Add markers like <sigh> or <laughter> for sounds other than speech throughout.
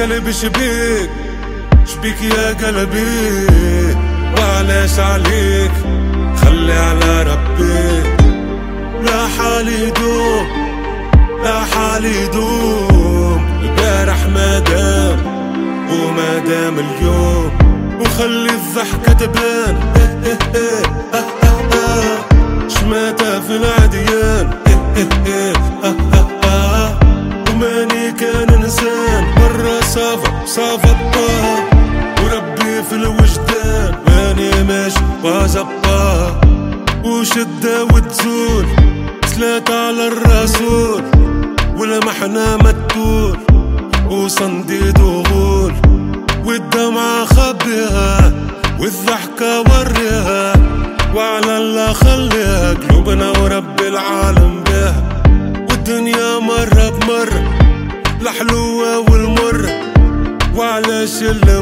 قلب شبيك شبيك يا قلبي. وعلاش عليك؟ خلي على ربي. لا حالي دوم لا حالي دوم البارح ما دام وما دام اليوم. وخلي الضحكة تبان. شماتة في العديان. ماشي وزبا وشدة وتزول ثلاثة على الرسول والمحنة ما تقول وصنديد وغول والدمعة خبيها والضحكة وريها وعلى الله خليها قلوبنا ورب العالم بها والدنيا مرة بمرة الحلوة والمرة وعلاش اللي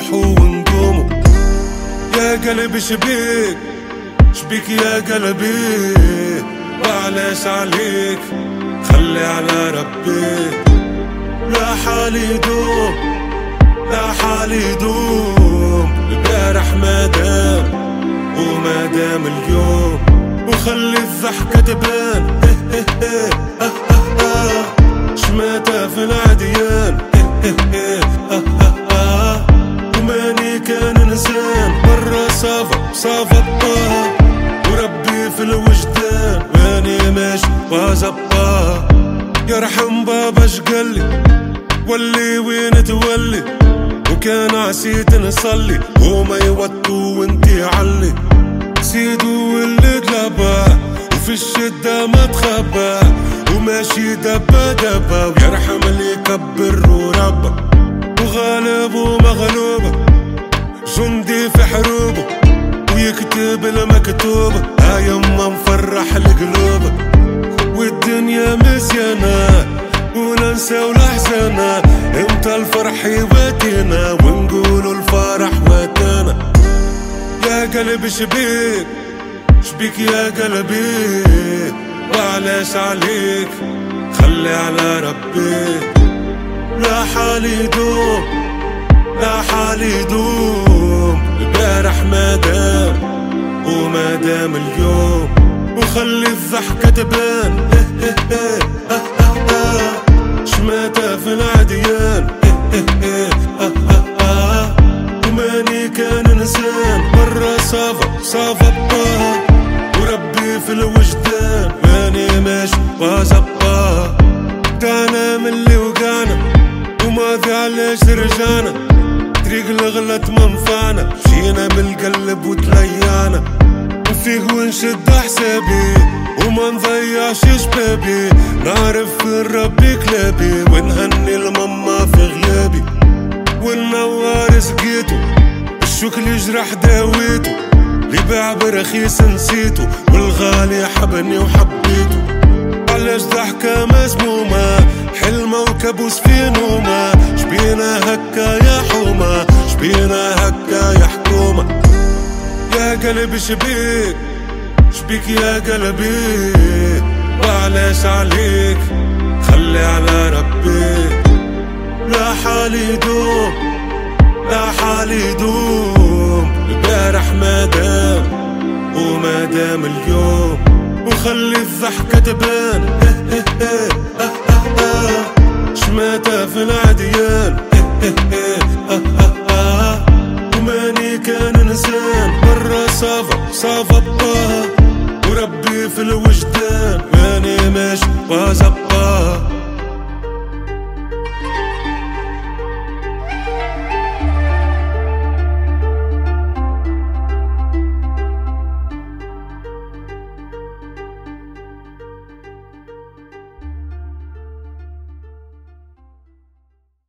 زيدو نطيحو ونقومو يا قلب شبيك شبيك يا قلبي. وعلاش عليك خلي على ربي. لا حالي دوم لا حالي دوم البارح ما دام وما دام اليوم. وخلي الضحكة تبان. <laughs> شماتة في العديان. <laughs> ماشي وزبا يرحم بابا شقلي ولي وين تولي؟ وكان عسيت نصلي وما يوتو وانتي علي. سيدو اللي دلبا وفي الشدة ما تخبى وماشي دبا دبا ويرحم اللي يكبر وربا. وغالب ومغلوبة جندي في حروبة ويكتب المكتوبة. يواتينا ونقولوا الفرح واتانا. يا قلب شبيك شبيك يا قلبي؟ وعلاش عليك خلي على ربي. لا حالي دوم لا حالي دوم البارح ما دام وما دام اليوم. وخلي الضحكة تبان. <laughs> شماتة في العديان؟ وماني كان انسان برا صافا صافا وربي في الوجدان ماني ماشي وزبا دانا من اللي وقعنا وماضي علاش رجعنا طريق الغلط منفعنا مشينا بالقلب وتليانا نفيق ونشد حسابي وما نضيعش شبابي نعرف في ربي كلابي ونهني الماما الشكل جرح داويته. اللي باع برخيص نسيته. والغالي حبني وحبيته. علاش ضحكة مسمومة حلمة وكابوس في نومة. شبينا هكا يا حومة. شبينا هكا يا حكومة. يا قلب شبيك. شبيك يا قلبي. وعلاش عليك؟ خلي على ربي. لا حالي دوم لا حالي دوم دام اليوم وخلي الضحكة تبان. آه آه شماتة في العديان وماني كان انسان برا صافا صافا. وربي في الوجدان. ماني ماشي وزبطاها